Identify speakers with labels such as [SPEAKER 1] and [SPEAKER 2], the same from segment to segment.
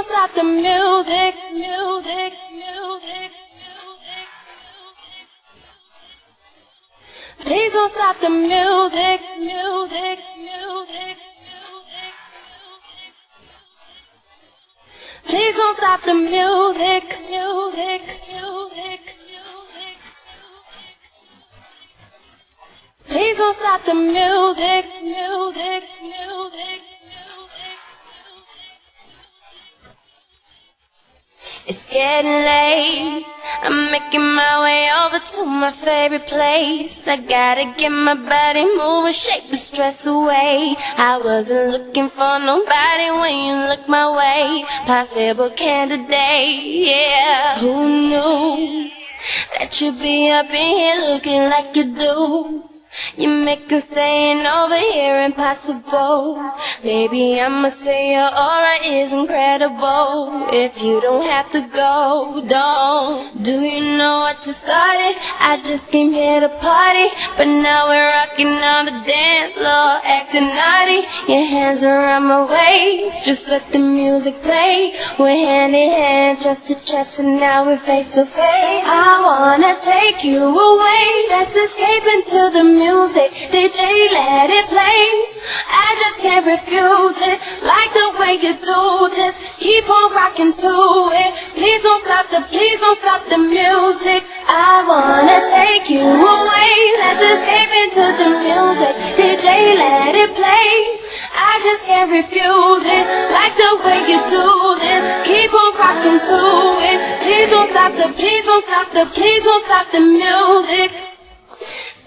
[SPEAKER 1] don't stop the music, music, music. Please don't stop the music, music, music. Please don't stop the music, music, music. Please don't stop the music, music, getting late. I'm making my way over to my favorite place. I gotta get my body moving, shake the stress away. I wasn't looking for nobody when you look my way. Possible candidate, yeah. Who knew that you'd be up in here looking like you do? You make staying over here impossible. Baby, I'ma say your aura is incredible. If you don't have to go, don't. Do you know what you started? I just came here to party, but now we're rocking on the dance floor, acting naughty. Your hands around my waist, just let the music play. We're hand in hand, chest to chest, and now we're face to face. I wanna take you away, let's escape into the music. DJ, let it play. I just can't refuse it. Like the way you do this. Keep on rocking to it. Please don't stop the, please don't stop the music. I wanna take you away. Let's escape into the music. DJ, let it play. I just can't refuse it. Like the way you do this. Keep on rocking to it. Please don't stop the, please don't stop the, please don't stop the music.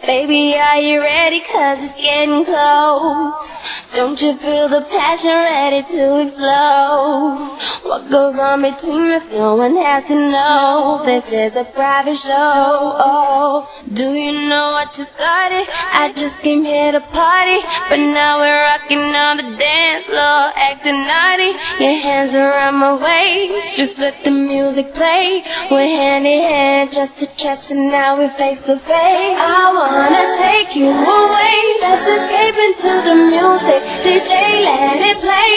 [SPEAKER 1] Baby, are you ready? Cause it's getting close. Don't you feel the passion ready to explode? What goes on between us, no one has to know. This is a private show. Oh, do you know what you started? I just came here to party, but now we're rocking on the dance floor, acting naughty. Your hands around my waist, just let the music play. We're hand in hand, chest to chest, and now we're face to face. I take you away, let's escape into the music. DJ, let it play.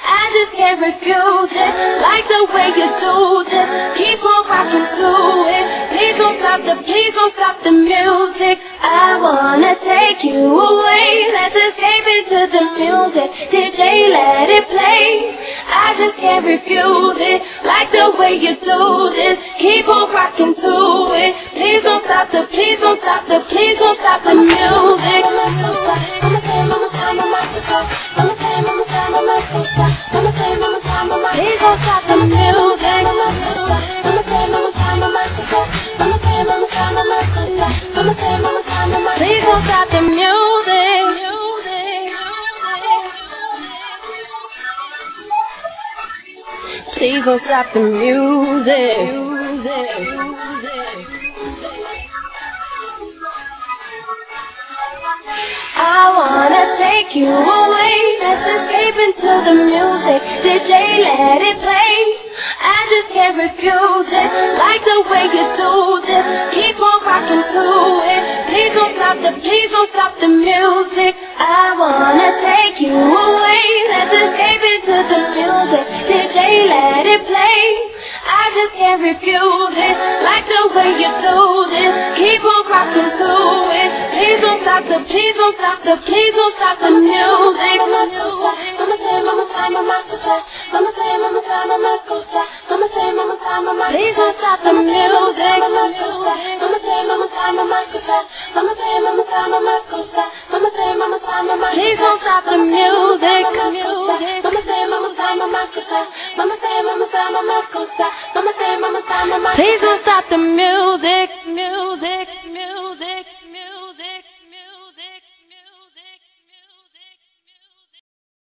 [SPEAKER 1] I just can't refuse it. Like the way you do this. Keep on rocking to it. Please don't stop the, please don't stop the music. I wanna take you away. Let's escape into the music. DJ, let it play. I just can't refuse it. Like the way you do this. Keep on rocking to it. Please don't stop the, please don't stop the, please don't stop the music. Please don't stop the music. I wanna take you away. Let's escape into the music. DJ, let it play. I just can't refuse it. Like the way you do this. Keep on rocking to it. Please don't stop the, please don't stop the music. I wanna take you away. Let's escape into the music. DJ, let it play. I just can't refuse it. Like the way you do this. Keep on rocking to it stop the, please don't stop the, please don't stop the music. Mama say, mama say, mama cosa, mama say, mama say, mama cosa, mama say, mama say, mama Please don't stop the music. Mama say, mama say, mama cosa, mama say, mama say, mama cosa, mama say, mama say, mama Please don't stop the music. Mama say, mama say, mama cosa, mama say, mama say, mama cosa, mama say, mama say, mama Please don't stop the music.